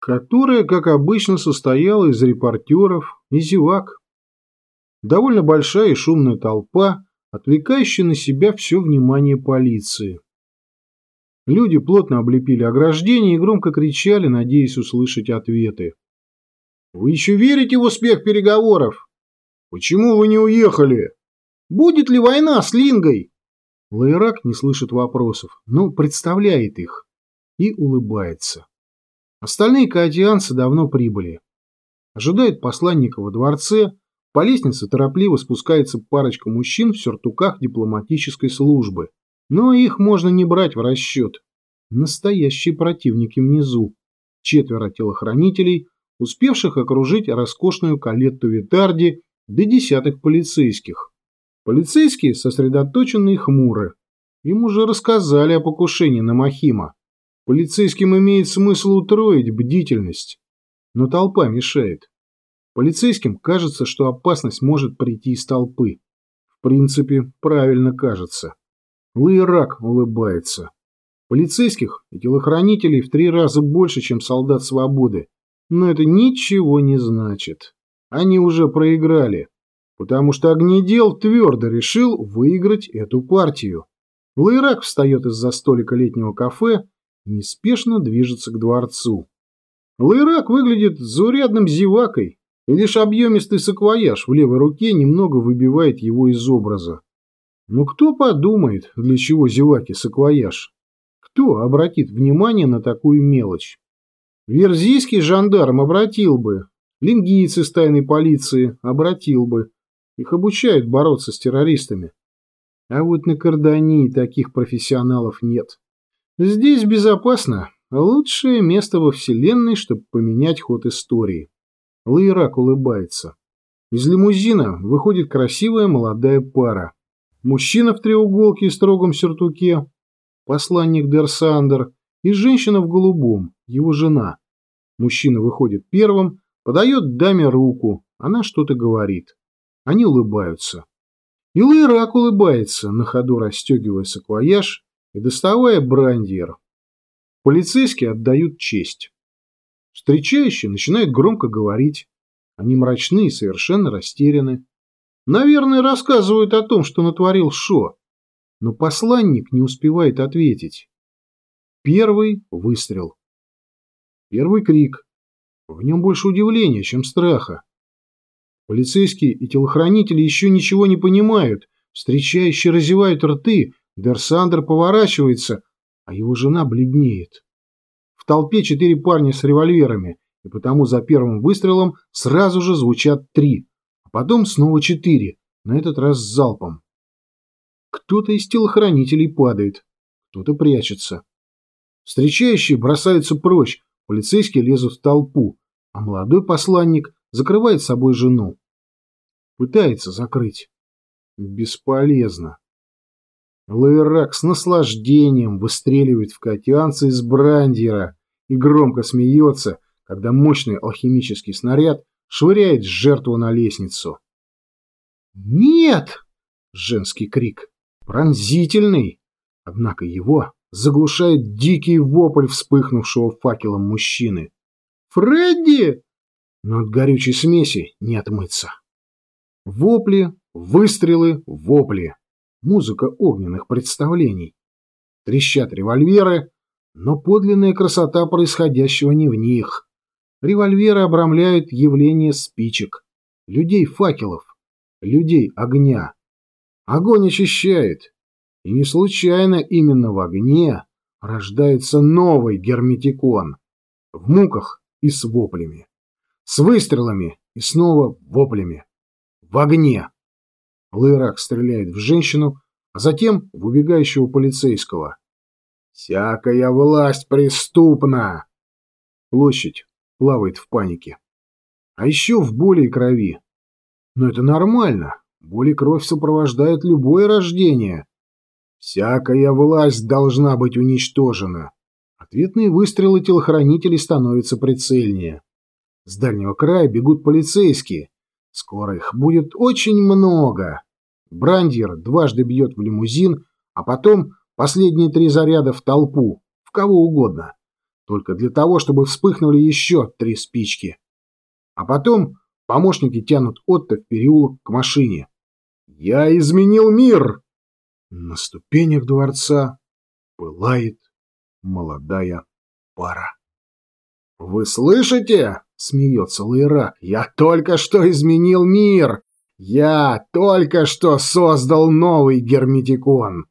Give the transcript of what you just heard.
которая, как обычно, состояла из репортеров и зевак. Довольно большая и шумная толпа, отвлекающая на себя все внимание полиции. Люди плотно облепили ограждение и громко кричали, надеясь услышать ответы. «Вы еще верите в успех переговоров? Почему вы не уехали? Будет ли война с Лингой?» Лайрак не слышит вопросов, но представляет их и улыбается. Остальные каотианцы давно прибыли. Ожидают посланника во дворце, по лестнице торопливо спускается парочка мужчин в сюртуках дипломатической службы. Но их можно не брать в расчет. Настоящие противники внизу. Четверо телохранителей, успевших окружить роскошную калетту Витарди до десяток полицейских. Полицейские сосредоточены и хмуры. Им уже рассказали о покушении на Махима. Полицейским имеет смысл утроить бдительность. Но толпа мешает. Полицейским кажется, что опасность может прийти из толпы. В принципе, правильно кажется. Лыирак улыбается. Полицейских и телохранителей в три раза больше, чем солдат свободы. Но это ничего не значит. Они уже проиграли. Потому что Огнедел твердо решил выиграть эту партию. Лайрак встает из-за столика летнего кафе неспешно движется к дворцу. Лайрак выглядит заурядным зевакой, и лишь объемистый саквояж в левой руке немного выбивает его из образа. Но кто подумает, для чего зеваки саквояж? Кто обратит внимание на такую мелочь? Верзийский жандарм обратил бы, лингийцы с тайной полиции обратил бы. Их обучают бороться с террористами. А вот на Кардании таких профессионалов нет. Здесь безопасно. Лучшее место во Вселенной, чтобы поменять ход истории. Лаирак улыбается. Из лимузина выходит красивая молодая пара. Мужчина в треуголке и строгом сюртуке, посланник Дерсандер, и женщина в голубом, его жена. Мужчина выходит первым, подает даме руку, она что-то говорит. Они улыбаются. И Лайрак улыбается, на ходу расстегивая саквояж и доставая брандьер. Полицейские отдают честь. Встречающие начинают громко говорить. Они мрачны и совершенно растеряны. Наверное, рассказывают о том, что натворил Шо. Но посланник не успевает ответить. Первый выстрел. Первый крик. В нем больше удивления, чем страха. Полицейские и телохранители еще ничего не понимают. Встречающие разевают рты. Дерсандер поворачивается, а его жена бледнеет. В толпе четыре парня с револьверами, и потому за первым выстрелом сразу же звучат три, а потом снова четыре, на этот раз с залпом. Кто-то из телохранителей падает, кто-то прячется. Встречающие бросаются прочь, полицейские лезут в толпу, а молодой посланник закрывает собой жену. Пытается закрыть. Бесполезно. Лайрак с наслаждением выстреливает в котянца из брандера и громко смеется, когда мощный алхимический снаряд швыряет жертву на лестницу. «Нет!» — женский крик. Пронзительный. Однако его заглушает дикий вопль вспыхнувшего факелом мужчины. «Фредди!» Но от горючей смеси не отмыться. Вопли, выстрелы, вопли музыка огненных представлений. Трещат револьверы, но подлинная красота происходящего не в них. Револьверы обрамляют явление спичек, людей-факелов, людей огня. Огонь очищает, и не случайно именно в огне рождается новый герметикон. В муках и с воплями. С выстрелами и снова воплями. В огне. Лырак стреляет в женщину, а затем в убегающего полицейского. «Всякая власть преступна!» Площадь плавает в панике. А еще в боли и крови. Но это нормально. Боль и кровь сопровождают любое рождение. Всякая власть должна быть уничтожена. Ответные выстрелы телохранителей становятся прицельнее. С дальнего края бегут полицейские, Скоро их будет очень много. Брандьер дважды бьет в лимузин, а потом последние три заряда в толпу, в кого угодно. только для того, чтобы вспыхнули еще три спички. А потом помощники тянут Отто в переулок к машине. «Я изменил мир!» На ступенях дворца пылает молодая пара. «Вы слышите?» — смеется Лайрак. «Я только что изменил мир! Я только что создал новый герметикон!»